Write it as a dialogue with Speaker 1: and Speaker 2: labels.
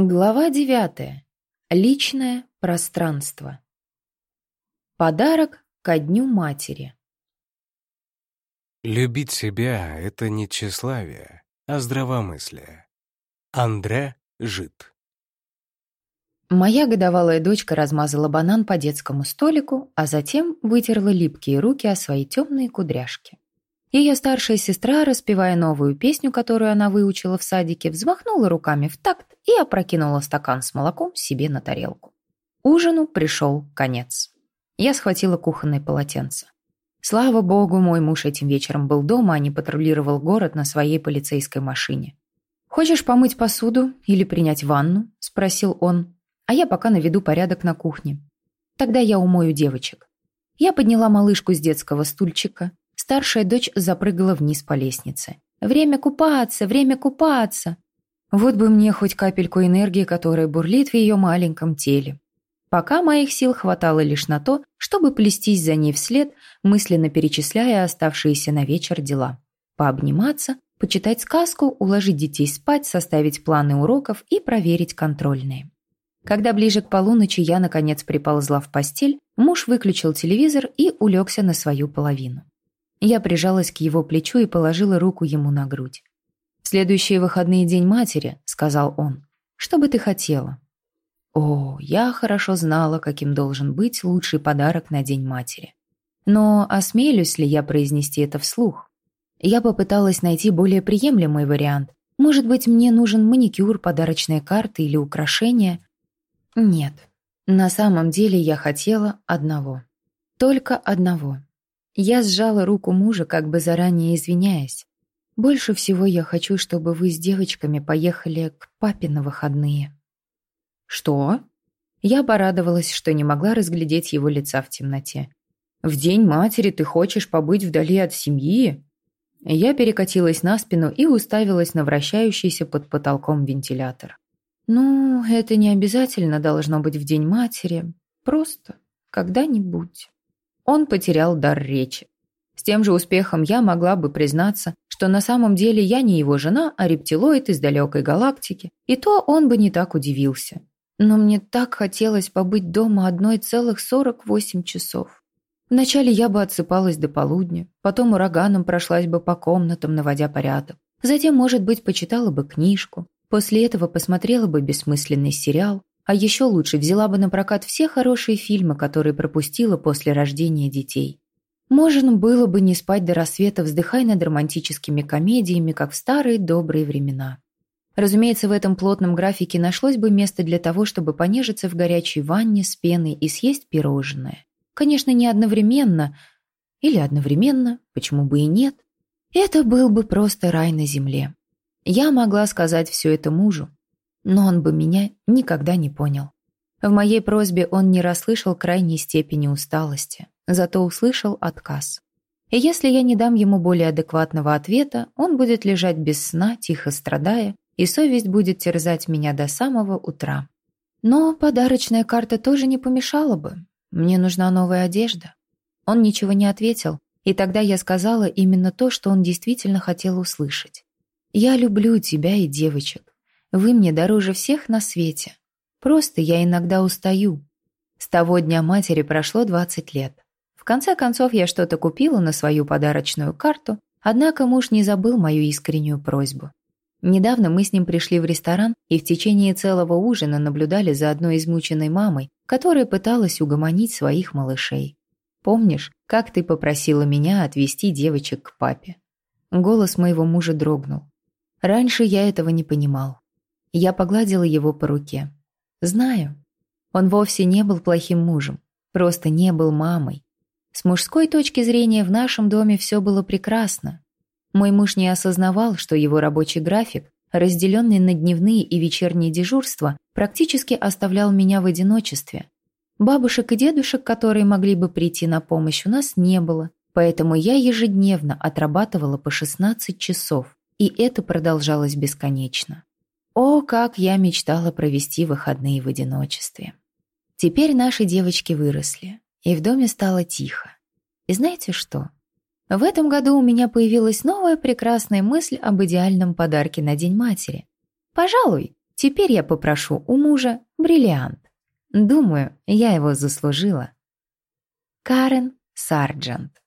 Speaker 1: Глава девятая. Личное пространство. Подарок ко Дню Матери.
Speaker 2: Любить себя — это не тщеславие, а здравомыслие. Андре Жит.
Speaker 1: Моя годовалая дочка размазала банан по детскому столику, а затем вытерла липкие руки о свои темные кудряшки. Ее старшая сестра, распевая новую песню, которую она выучила в садике, взмахнула руками в такт и опрокинула стакан с молоком себе на тарелку. Ужину пришел конец. Я схватила кухонное полотенце. Слава богу, мой муж этим вечером был дома, а не патрулировал город на своей полицейской машине. «Хочешь помыть посуду или принять ванну?» – спросил он. «А я пока наведу порядок на кухне. Тогда я умою девочек». Я подняла малышку с детского стульчика, Старшая дочь запрыгала вниз по лестнице. «Время купаться! Время купаться!» Вот бы мне хоть капельку энергии, которая бурлит в ее маленьком теле. Пока моих сил хватало лишь на то, чтобы плестись за ней вслед, мысленно перечисляя оставшиеся на вечер дела. Пообниматься, почитать сказку, уложить детей спать, составить планы уроков и проверить контрольные. Когда ближе к полуночи я, наконец, приползла в постель, муж выключил телевизор и улегся на свою половину. Я прижалась к его плечу и положила руку ему на грудь. «В следующие выходные день матери», — сказал он, — «что бы ты хотела?» О, я хорошо знала, каким должен быть лучший подарок на День матери. Но осмелюсь ли я произнести это вслух? Я попыталась найти более приемлемый вариант. Может быть, мне нужен маникюр, подарочная карта или украшения? Нет. На самом деле я хотела одного. Только одного. Я сжала руку мужа, как бы заранее извиняясь. «Больше всего я хочу, чтобы вы с девочками поехали к папе на выходные». «Что?» Я порадовалась, что не могла разглядеть его лица в темноте. «В день матери ты хочешь побыть вдали от семьи?» Я перекатилась на спину и уставилась на вращающийся под потолком вентилятор. «Ну, это не обязательно должно быть в день матери. Просто когда-нибудь». Он потерял дар речи. С тем же успехом я могла бы признаться, что на самом деле я не его жена, а рептилоид из далекой галактики, и то он бы не так удивился. Но мне так хотелось побыть дома одной целых сорок восемь часов. Вначале я бы отсыпалась до полудня, потом ураганом прошлась бы по комнатам, наводя порядок. Затем, может быть, почитала бы книжку. После этого посмотрела бы бессмысленный сериал, а еще лучше взяла бы на прокат все хорошие фильмы, которые пропустила после рождения детей. Можно было бы не спать до рассвета, вздыхая над романтическими комедиями, как в старые добрые времена. Разумеется, в этом плотном графике нашлось бы место для того, чтобы понежиться в горячей ванне с пеной и съесть пирожное. Конечно, не одновременно. Или одновременно, почему бы и нет. Это был бы просто рай на земле. Я могла сказать все это мужу, но он бы меня никогда не понял. В моей просьбе он не расслышал крайней степени усталости, зато услышал отказ. И если я не дам ему более адекватного ответа, он будет лежать без сна, тихо страдая, и совесть будет терзать меня до самого утра. Но подарочная карта тоже не помешала бы. Мне нужна новая одежда. Он ничего не ответил, и тогда я сказала именно то, что он действительно хотел услышать. «Я люблю тебя и девочек. Вы мне дороже всех на свете. Просто я иногда устаю. С того дня матери прошло 20 лет. В конце концов, я что-то купила на свою подарочную карту, однако муж не забыл мою искреннюю просьбу. Недавно мы с ним пришли в ресторан и в течение целого ужина наблюдали за одной измученной мамой, которая пыталась угомонить своих малышей. Помнишь, как ты попросила меня отвезти девочек к папе? Голос моего мужа дрогнул. Раньше я этого не понимал. Я погладила его по руке. Знаю, он вовсе не был плохим мужем, просто не был мамой. С мужской точки зрения в нашем доме все было прекрасно. Мой муж не осознавал, что его рабочий график, разделенный на дневные и вечерние дежурства, практически оставлял меня в одиночестве. Бабушек и дедушек, которые могли бы прийти на помощь, у нас не было, поэтому я ежедневно отрабатывала по 16 часов, и это продолжалось бесконечно. О, как я мечтала провести выходные в одиночестве. Теперь наши девочки выросли, и в доме стало тихо. И знаете что? В этом году у меня появилась новая прекрасная мысль об идеальном подарке на День матери. Пожалуй, Теперь я попрошу у мужа бриллиант. Думаю, я его заслужила. Карен Сарджент